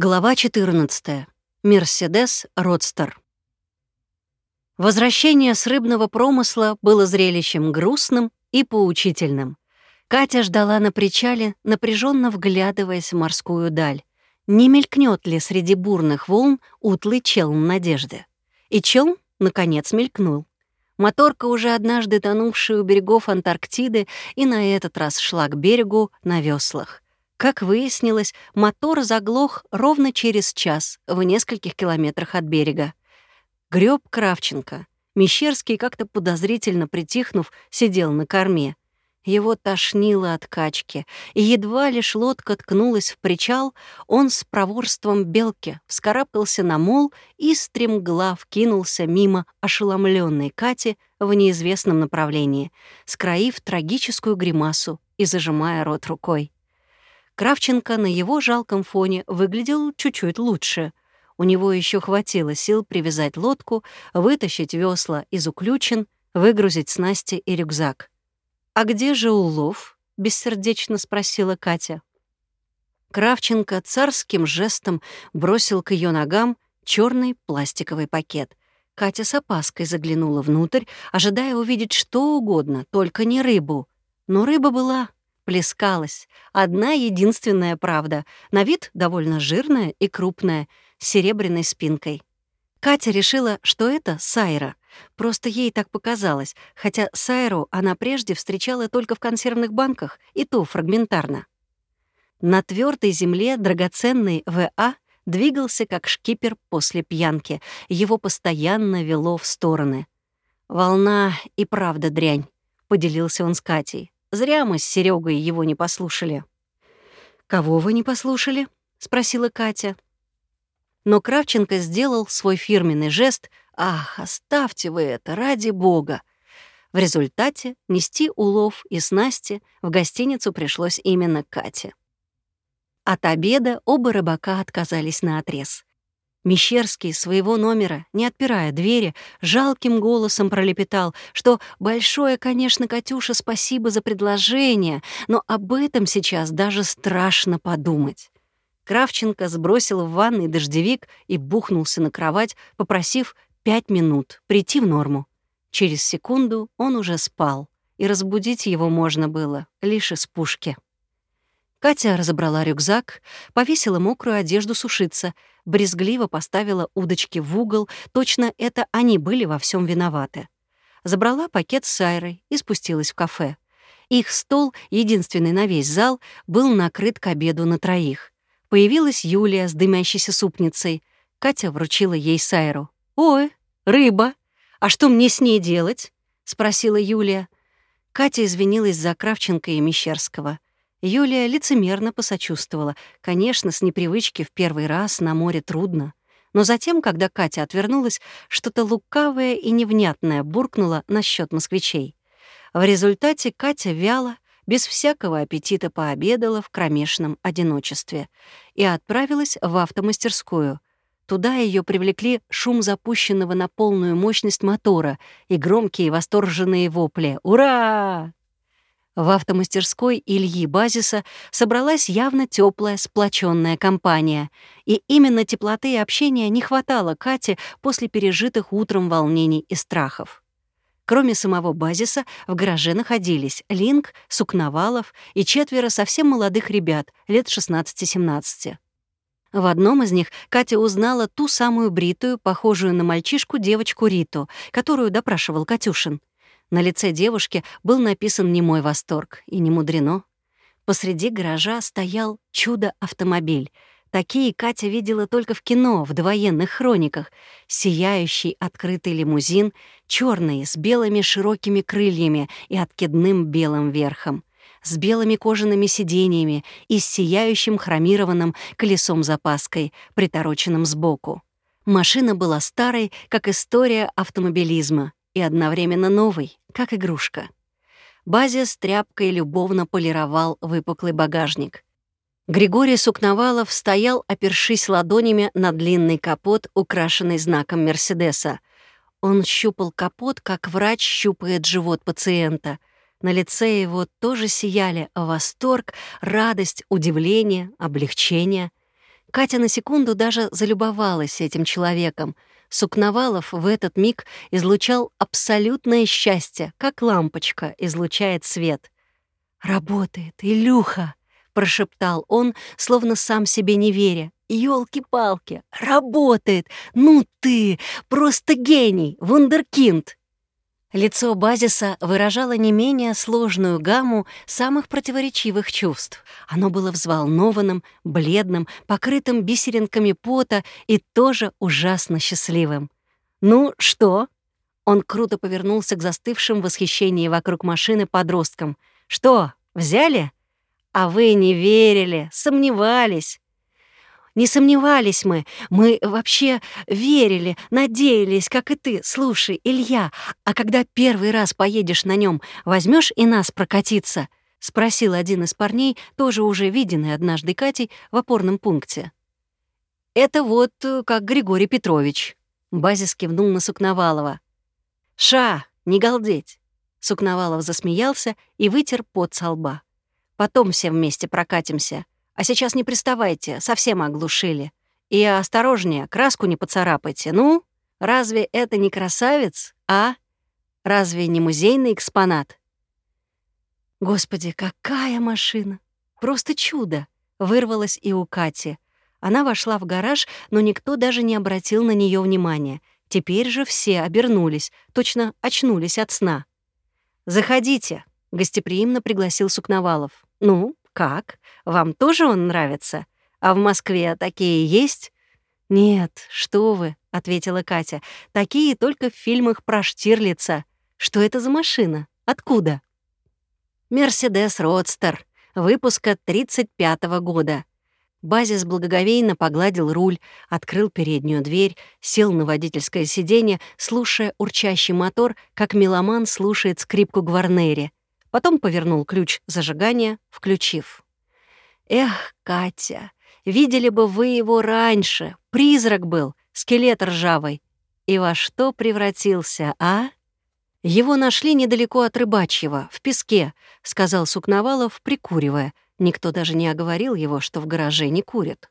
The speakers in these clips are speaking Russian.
Глава 14. Мерседес Родстер. Возвращение с рыбного промысла было зрелищем грустным и поучительным. Катя ждала на причале, напряженно вглядываясь в морскую даль. Не мелькнет ли среди бурных волн утлый челн надежды? И челн, наконец, мелькнул. Моторка, уже однажды тонувшая у берегов Антарктиды, и на этот раз шла к берегу на веслах — как выяснилось, мотор заглох ровно через час в нескольких километрах от берега. Греб Кравченко. Мещерский, как-то подозрительно притихнув, сидел на корме. Его тошнило от качки, и едва лишь лодка ткнулась в причал, он с проворством белки вскарабкался на мол и стремглав кинулся мимо ошеломленной Кати в неизвестном направлении, скроив трагическую гримасу и зажимая рот рукой. Кравченко на его жалком фоне выглядел чуть-чуть лучше. У него еще хватило сил привязать лодку, вытащить весла из уключен, выгрузить снасти и рюкзак. «А где же улов?» — бессердечно спросила Катя. Кравченко царским жестом бросил к ее ногам черный пластиковый пакет. Катя с опаской заглянула внутрь, ожидая увидеть что угодно, только не рыбу. Но рыба была плескалась. Одна единственная правда. На вид довольно жирная и крупная, с серебряной спинкой. Катя решила, что это Сайра. Просто ей так показалось, хотя Сайру она прежде встречала только в консервных банках, и то фрагментарно. На твердой земле драгоценный ВА двигался как шкипер после пьянки. Его постоянно вело в стороны. «Волна и правда дрянь», — поделился он с Катей. Зря мы с Серегой его не послушали. «Кого вы не послушали?» — спросила Катя. Но Кравченко сделал свой фирменный жест «Ах, оставьте вы это, ради бога!» В результате нести улов и снасти в гостиницу пришлось именно Кате. От обеда оба рыбака отказались на отрез. Мещерский своего номера, не отпирая двери, жалким голосом пролепетал, что «большое, конечно, Катюша, спасибо за предложение, но об этом сейчас даже страшно подумать». Кравченко сбросил в ванной дождевик и бухнулся на кровать, попросив пять минут прийти в норму. Через секунду он уже спал, и разбудить его можно было лишь из пушки. Катя разобрала рюкзак, повесила мокрую одежду сушиться, брезгливо поставила удочки в угол, точно это они были во всем виноваты. Забрала пакет с Сайрой и спустилась в кафе. Их стол, единственный на весь зал, был накрыт к обеду на троих. Появилась Юлия с дымящейся супницей. Катя вручила ей Сайру. «Ой, рыба! А что мне с ней делать?» — спросила Юлия. Катя извинилась за Кравченко и Мещерского. Юлия лицемерно посочувствовала. Конечно, с непривычки в первый раз на море трудно. Но затем, когда Катя отвернулась, что-то лукавое и невнятное буркнуло насчет москвичей. В результате Катя вяло, без всякого аппетита пообедала в кромешном одиночестве и отправилась в автомастерскую. Туда ее привлекли шум запущенного на полную мощность мотора и громкие восторженные вопли «Ура!». В автомастерской Ильи Базиса собралась явно теплая, сплоченная компания, и именно теплоты и общения не хватало Кате после пережитых утром волнений и страхов. Кроме самого базиса, в гараже находились Линк, Сукновалов и четверо совсем молодых ребят, лет 16-17. В одном из них Катя узнала ту самую бритую, похожую на мальчишку девочку Риту, которую допрашивал Катюшин. На лице девушки был написан немой восторг, и не мудрено. Посреди гаража стоял чудо-автомобиль. Такие Катя видела только в кино, в довоенных хрониках. Сияющий открытый лимузин, черный, с белыми широкими крыльями и откидным белым верхом с белыми кожаными сиденьями и с сияющим хромированным колесом-запаской, притороченным сбоку. Машина была старой, как история автомобилизма, и одновременно новый, как игрушка. Базя с тряпкой любовно полировал выпуклый багажник. Григорий Сукновалов стоял, опершись ладонями на длинный капот, украшенный знаком Мерседеса. Он щупал капот, как врач щупает живот пациента. На лице его тоже сияли восторг, радость, удивление, облегчение. Катя на секунду даже залюбовалась этим человеком. Сукновалов в этот миг излучал абсолютное счастье, как лампочка излучает свет. «Работает, Илюха!» — прошептал он, словно сам себе не веря. «Елки-палки! Работает! Ну ты! Просто гений! Вундеркинд!» Лицо базиса выражало не менее сложную гамму самых противоречивых чувств. Оно было взволнованным, бледным, покрытым бисеринками пота и тоже ужасно счастливым. «Ну, что?» Он круто повернулся к застывшим в восхищении вокруг машины подросткам. «Что, взяли? А вы не верили, сомневались. Не сомневались мы. Мы вообще верили, надеялись, как и ты. Слушай, Илья, а когда первый раз поедешь на нем, возьмешь и нас прокатиться?» — спросил один из парней, тоже уже виденный однажды Катей в опорном пункте. «Это вот э, как Григорий Петрович», — Базис кивнул на Сукновалова. «Ша, не галдеть!» Сукновалов засмеялся и вытер пот со лба. «Потом все вместе прокатимся. А сейчас не приставайте, совсем оглушили. И осторожнее, краску не поцарапайте. Ну, разве это не красавец, а? Разве не музейный экспонат? Господи, какая машина! Просто чудо! Вырвалась и у Кати. Она вошла в гараж, но никто даже не обратил на нее внимания. Теперь же все обернулись, точно очнулись от сна. «Заходите», — гостеприимно пригласил Сукновалов. «Ну, «Как? Вам тоже он нравится? А в Москве такие есть?» «Нет, что вы», — ответила Катя. «Такие только в фильмах про Штирлица. Что это за машина? Откуда?» «Мерседес Родстер, выпуска 35-го года». Базис благоговейно погладил руль, открыл переднюю дверь, сел на водительское сиденье, слушая урчащий мотор, как меломан слушает скрипку Гварнери — Потом повернул ключ зажигания, включив. «Эх, Катя, видели бы вы его раньше. Призрак был, скелет ржавый. И во что превратился, а?» «Его нашли недалеко от Рыбачьего, в песке», — сказал Сукновалов, прикуривая. Никто даже не оговорил его, что в гараже не курят.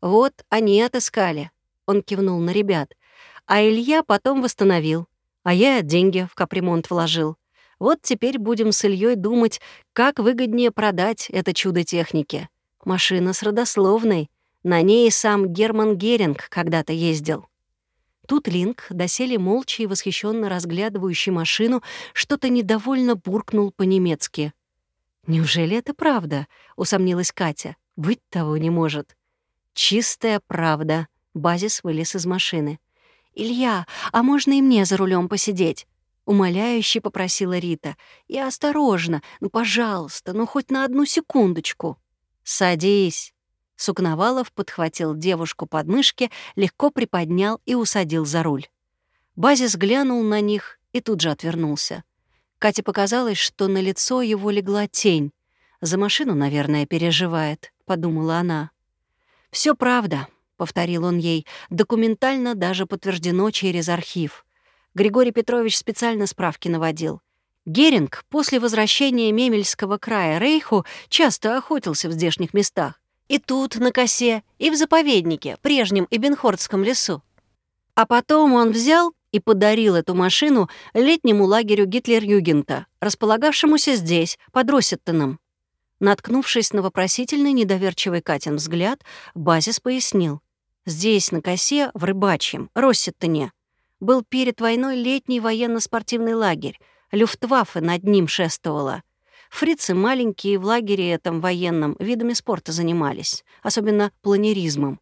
«Вот они отыскали», — он кивнул на ребят. «А Илья потом восстановил, а я деньги в капремонт вложил. Вот теперь будем с Ильей думать, как выгоднее продать это чудо техники. Машина с родословной. На ней сам Герман Геринг когда-то ездил. Тут Линк, доселе молча и восхищенно разглядывающий машину, что-то недовольно буркнул по-немецки. «Неужели это правда?» — усомнилась Катя. «Быть того не может». «Чистая правда», — Базис вылез из машины. «Илья, а можно и мне за рулем посидеть?» Умоляюще попросила Рита. «И осторожно, ну, пожалуйста, ну, хоть на одну секундочку». «Садись». Сукновалов подхватил девушку под мышки, легко приподнял и усадил за руль. Базис глянул на них и тут же отвернулся. Кате показалось, что на лицо его легла тень. «За машину, наверное, переживает», — подумала она. Все правда», — повторил он ей, — «документально даже подтверждено через архив. Григорий Петрович специально справки наводил. Геринг после возвращения Мемельского края Рейху часто охотился в здешних местах. И тут, на косе, и в заповеднике, прежнем Ибенхордском лесу. А потом он взял и подарил эту машину летнему лагерю Гитлер-Югента, располагавшемуся здесь, под Россеттеном. Наткнувшись на вопросительный недоверчивый Катин взгляд, Базис пояснил. Здесь, на косе, в рыбачьем, Россеттене, был перед войной летний военно-спортивный лагерь. Люфтваффе над ним шествовала. Фрицы маленькие в лагере этом военном видами спорта занимались, особенно планеризмом.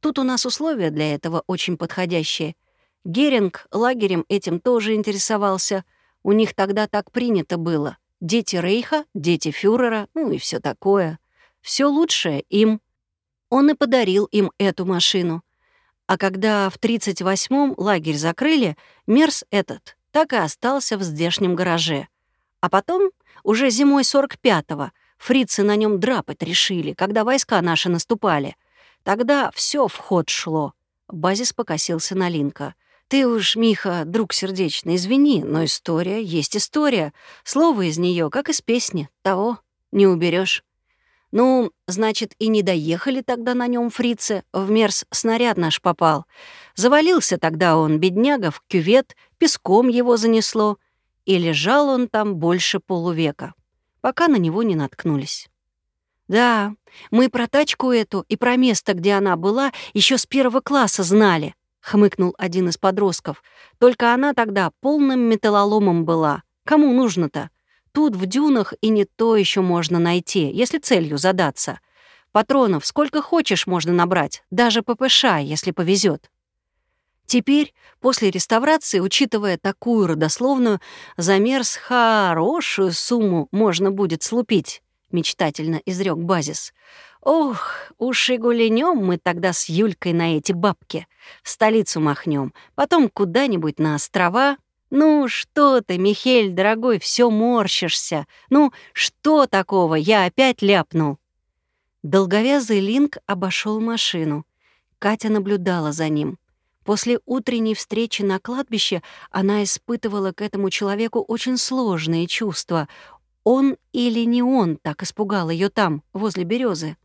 Тут у нас условия для этого очень подходящие. Геринг лагерем этим тоже интересовался. У них тогда так принято было. Дети Рейха, дети фюрера, ну и все такое. Все лучшее им. Он и подарил им эту машину — а когда в 38-м лагерь закрыли, Мерс этот так и остался в здешнем гараже. А потом, уже зимой 45-го, фрицы на нем драпать решили, когда войска наши наступали. Тогда все в ход шло. Базис покосился на Линка. «Ты уж, Миха, друг сердечный, извини, но история есть история. Слово из нее, как из песни, того не уберешь. Ну, значит, и не доехали тогда на нем фрицы. В мерз снаряд наш попал. Завалился тогда он, бедняга, в кювет, песком его занесло. И лежал он там больше полувека, пока на него не наткнулись. Да, мы про тачку эту и про место, где она была, еще с первого класса знали, хмыкнул один из подростков. Только она тогда полным металлоломом была. Кому нужно-то? Тут в дюнах и не то еще можно найти, если целью задаться. Патронов сколько хочешь можно набрать, даже ППШ, если повезет. Теперь, после реставрации, учитывая такую родословную, замерз хорошую сумму можно будет слупить, мечтательно изрек базис. Ох, уж и гуленем мы тогда с Юлькой на эти бабки. В столицу махнем, потом куда-нибудь на острова, «Ну что ты, Михель, дорогой, все морщишься? Ну что такого, я опять ляпнул?» Долговязый Линк обошел машину. Катя наблюдала за ним. После утренней встречи на кладбище она испытывала к этому человеку очень сложные чувства. Он или не он так испугал ее там, возле березы.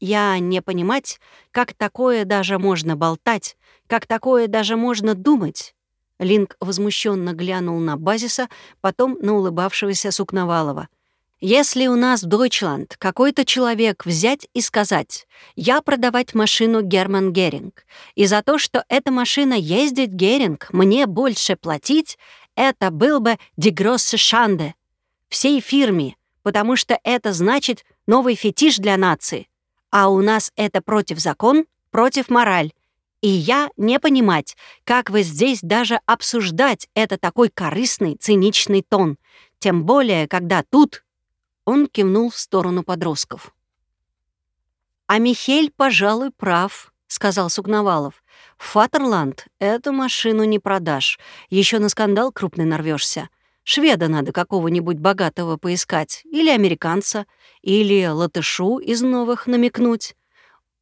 Я не понимать, как такое даже можно болтать, как такое даже можно думать. Линк возмущенно глянул на Базиса, потом на улыбавшегося Сукновалова. «Если у нас в Дойчланд какой-то человек взять и сказать, я продавать машину Герман Геринг, и за то, что эта машина ездит Геринг, мне больше платить, это был бы дегроссе шанде всей фирме, потому что это значит новый фетиш для нации. А у нас это против закон, против мораль, и я не понимать, как вы здесь даже обсуждать это такой корыстный, циничный тон. Тем более, когда тут...» Он кивнул в сторону подростков. «А Михель, пожалуй, прав», — сказал Сугновалов. «Фатерланд эту машину не продашь. Еще на скандал крупный нарвешься. Шведа надо какого-нибудь богатого поискать, или американца, или латышу из новых намекнуть.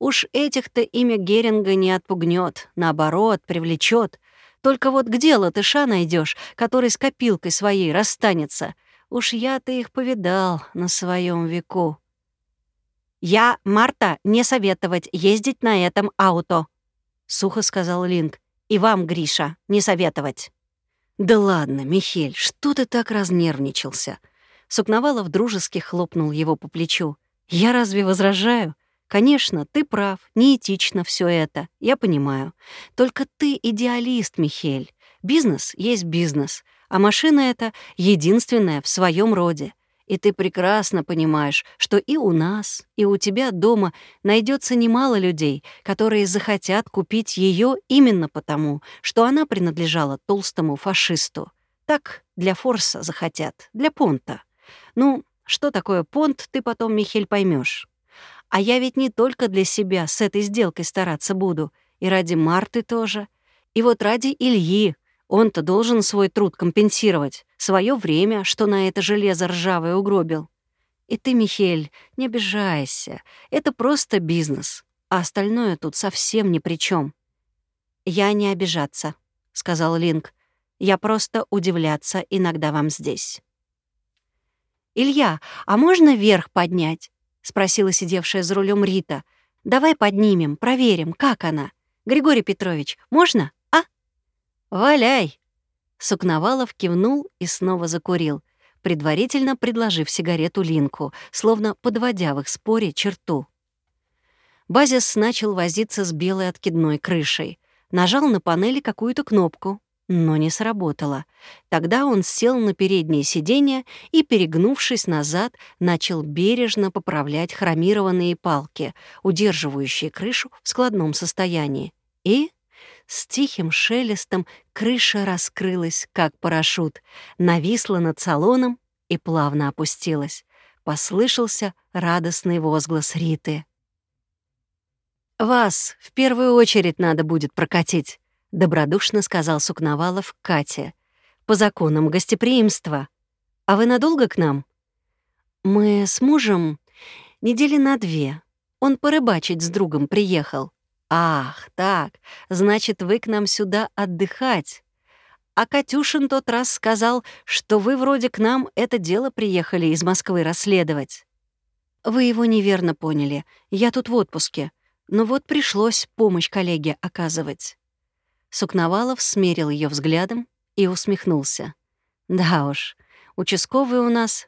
Уж этих-то имя Геринга не отпугнет, наоборот, привлечет. Только вот где латыша найдешь, который с копилкой своей расстанется? Уж я-то их повидал на своем веку. «Я, Марта, не советовать ездить на этом ауто», — сухо сказал Линк. «И вам, Гриша, не советовать». «Да ладно, Михель, что ты так разнервничался?» Сукновалов дружески хлопнул его по плечу. «Я разве возражаю? Конечно, ты прав, неэтично все это, я понимаю. Только ты идеалист, Михель. Бизнес есть бизнес, а машина эта единственная в своем роде. И ты прекрасно понимаешь, что и у нас, и у тебя дома найдется немало людей, которые захотят купить ее именно потому, что она принадлежала толстому фашисту. Так для Форса захотят, для Понта. Ну, что такое Понт, ты потом, Михель, поймешь. А я ведь не только для себя с этой сделкой стараться буду, и ради Марты тоже. И вот ради Ильи. Он-то должен свой труд компенсировать, свое время, что на это железо ржавое угробил. И ты, Михель, не обижайся. Это просто бизнес, а остальное тут совсем ни при чем. «Я не обижаться», — сказал Линк. «Я просто удивляться иногда вам здесь». «Илья, а можно вверх поднять? — спросила сидевшая за рулем Рита. «Давай поднимем, проверим, как она. Григорий Петрович, можно, а?» «Валяй!» Сукновалов кивнул и снова закурил, предварительно предложив сигарету Линку, словно подводя в их споре черту. Базис начал возиться с белой откидной крышей. Нажал на панели какую-то кнопку, но не сработало. Тогда он сел на переднее сиденье и, перегнувшись назад, начал бережно поправлять хромированные палки, удерживающие крышу в складном состоянии. И с тихим шелестом крыша раскрылась, как парашют, нависла над салоном и плавно опустилась. Послышался радостный возглас Риты. «Вас в первую очередь надо будет прокатить», добродушно сказал Сукновалов Кате. «По законам гостеприимства. А вы надолго к нам?» «Мы с мужем недели на две. Он порыбачить с другом приехал». «Ах, так, значит, вы к нам сюда отдыхать. А Катюшин тот раз сказал, что вы вроде к нам это дело приехали из Москвы расследовать». «Вы его неверно поняли. Я тут в отпуске. Но вот пришлось помощь коллеге оказывать». Сукновалов смерил ее взглядом и усмехнулся. «Да уж, участковый у нас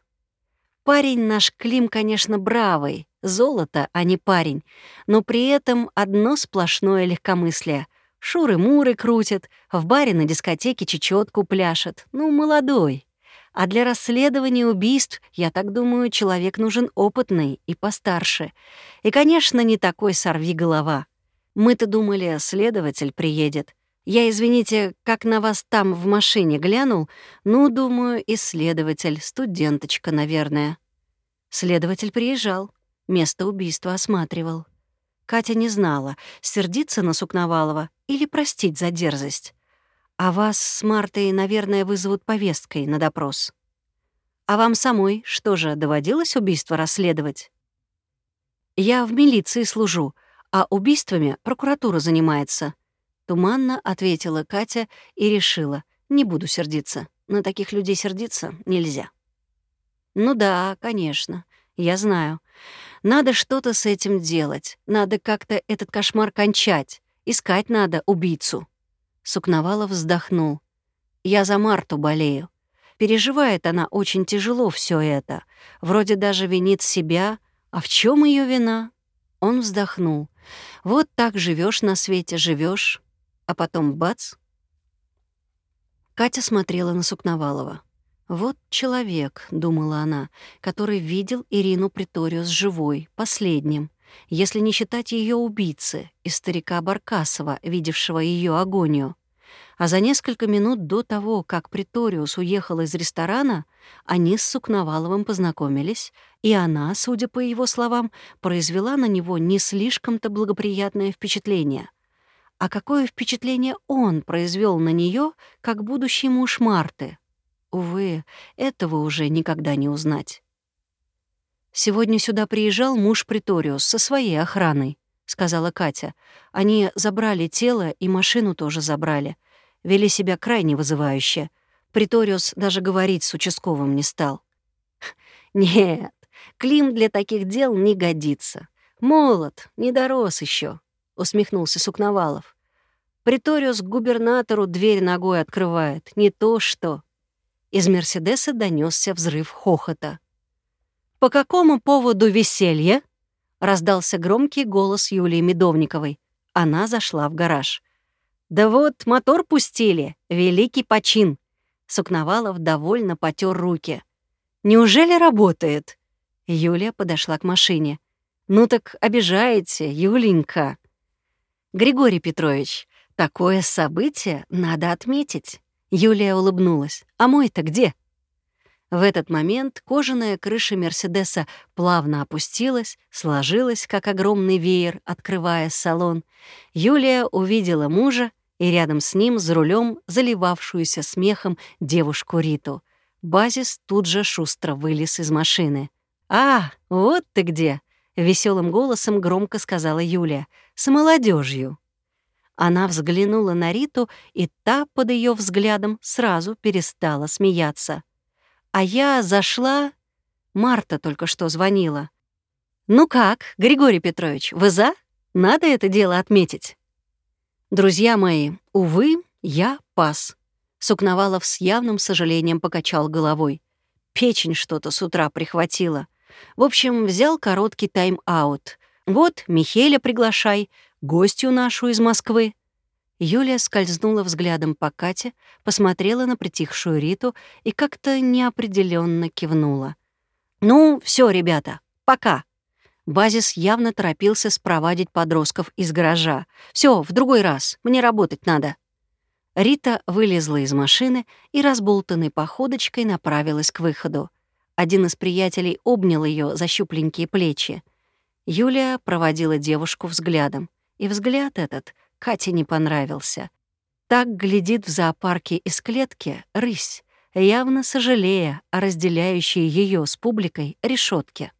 Парень наш Клим, конечно, бравый, золото, а не парень, но при этом одно сплошное легкомыслие. Шуры-муры крутят, в баре на дискотеке чечетку пляшет. Ну, молодой. А для расследования убийств, я так думаю, человек нужен опытный и постарше. И, конечно, не такой сорви голова. Мы-то думали, следователь приедет. Я, извините, как на вас там в машине глянул, ну, думаю, исследователь, студенточка, наверное. Следователь приезжал, место убийства осматривал. Катя не знала, сердиться на Сукновалова или простить за дерзость. А вас с Мартой, наверное, вызовут повесткой на допрос. А вам самой что же, доводилось убийство расследовать? Я в милиции служу, а убийствами прокуратура занимается — Туманно ответила Катя и решила, не буду сердиться. На таких людей сердиться нельзя. Ну да, конечно, я знаю. Надо что-то с этим делать. Надо как-то этот кошмар кончать. Искать надо убийцу. Сукновалов вздохнул. Я за Марту болею. Переживает она очень тяжело все это. Вроде даже винит себя. А в чем ее вина? Он вздохнул. Вот так живешь на свете, живешь, а потом бац. Катя смотрела на Сукновалова. «Вот человек», — думала она, — «который видел Ирину Приториус живой, последним, если не считать ее убийцы и старика Баркасова, видевшего ее агонию. А за несколько минут до того, как Приториус уехал из ресторана, они с Сукноваловым познакомились, и она, судя по его словам, произвела на него не слишком-то благоприятное впечатление — а какое впечатление он произвел на нее, как будущий муж Марты? Увы, этого уже никогда не узнать. «Сегодня сюда приезжал муж Приториус со своей охраной», — сказала Катя. «Они забрали тело и машину тоже забрали. Вели себя крайне вызывающе. Приториус даже говорить с участковым не стал». «Нет, Клим для таких дел не годится. Молод, не дорос еще. — усмехнулся Сукновалов. «Приториус губернатору дверь ногой открывает. Не то что...» Из «Мерседеса» донесся взрыв хохота. «По какому поводу веселье?» — раздался громкий голос Юлии Медовниковой. Она зашла в гараж. «Да вот, мотор пустили. Великий почин!» Сукновалов довольно потер руки. «Неужели работает?» Юлия подошла к машине. «Ну так обижаете, Юленька!» «Григорий Петрович, такое событие надо отметить». Юлия улыбнулась. «А мой-то где?» В этот момент кожаная крыша Мерседеса плавно опустилась, сложилась, как огромный веер, открывая салон. Юлия увидела мужа и рядом с ним, за рулем, заливавшуюся смехом девушку Риту. Базис тут же шустро вылез из машины. «А, вот ты где!» — веселым голосом громко сказала Юлия. «С молодежью. Она взглянула на Риту, и та под ее взглядом сразу перестала смеяться. А я зашла... Марта только что звонила. «Ну как, Григорий Петрович, вы за? Надо это дело отметить». «Друзья мои, увы, я пас». Сукновалов с явным сожалением покачал головой. Печень что-то с утра прихватила. В общем, взял короткий тайм-аут. Вот, Михеля приглашай, гостью нашу из Москвы». Юлия скользнула взглядом по Кате, посмотрела на притихшую Риту и как-то неопределенно кивнула. «Ну, все, ребята, пока». Базис явно торопился спровадить подростков из гаража. Все, в другой раз, мне работать надо». Рита вылезла из машины и разболтанной походочкой направилась к выходу. Один из приятелей обнял ее за щупленькие плечи. Юлия проводила девушку взглядом. И взгляд этот Кате не понравился. Так глядит в зоопарке из клетки рысь, явно сожалея о разделяющей ее с публикой решетке.